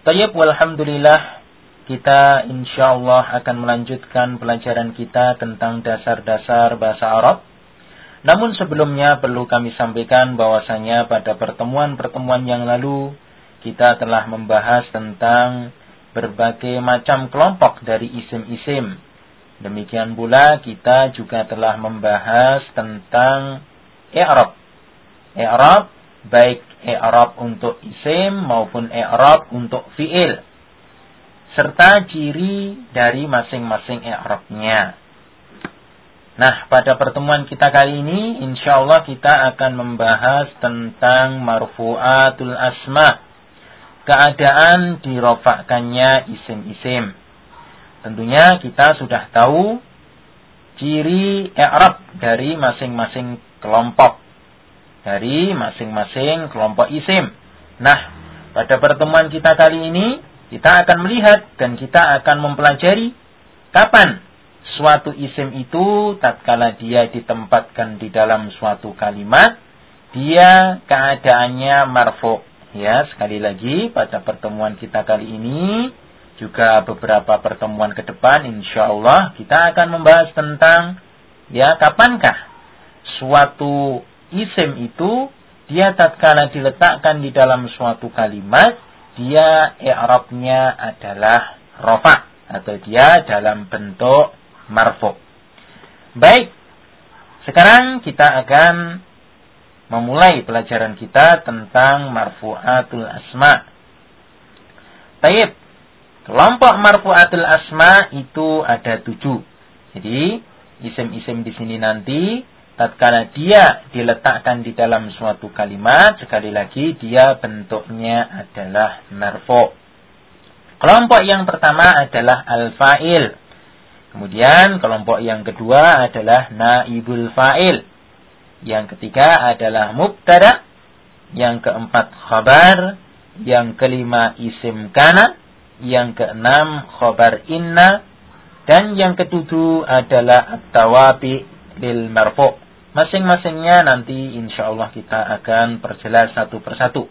Tayyib walhamdulillah kita insya Allah akan melanjutkan pelajaran kita tentang dasar-dasar bahasa Arab. Namun sebelumnya perlu kami sampaikan bahwasanya pada pertemuan-pertemuan yang lalu kita telah membahas tentang berbagai macam kelompok dari isim-isim. Demikian pula kita juga telah membahas tentang i'rab. I'rab baik i'rab untuk isim maupun i'rab untuk fiil serta ciri dari masing-masing i'rabnya. Nah, pada pertemuan kita kali ini insyaallah kita akan membahas tentang marfu'atul asma. Keadaan dirofakkannya isim-isim. Tentunya kita sudah tahu ciri i'rab dari masing-masing kelompok dari masing-masing kelompok isim. Nah, pada pertemuan kita kali ini, kita akan melihat dan kita akan mempelajari kapan suatu isim itu tatkala dia ditempatkan di dalam suatu kalimat, dia keadaannya marfu. Ya, sekali lagi pada pertemuan kita kali ini juga beberapa pertemuan ke depan insya Allah kita akan membahas tentang ya kapankah suatu isim itu dia tatkala diletakkan di dalam suatu kalimat dia i'rabnya adalah rofa atau dia dalam bentuk marfu. Baik. Sekarang kita akan memulai pelajaran kita tentang marfu'atul asma. Taib. Kelompok marfu'atul asma itu ada tujuh. Jadi, isim-isim di sini nanti tatkala dia diletakkan di dalam suatu kalimat, sekali lagi dia bentuknya adalah marfu. Kelompok yang pertama adalah al-fa'il. Kemudian kelompok yang kedua adalah naibul fa'il. Yang ketiga adalah mubtada. Yang keempat khabar. Yang kelima isim kana. Yang keenam khabar inna. Dan yang ketujuh adalah at-tawabi lil marfu'. Masing-masingnya nanti insya Allah kita akan perjelas satu persatu.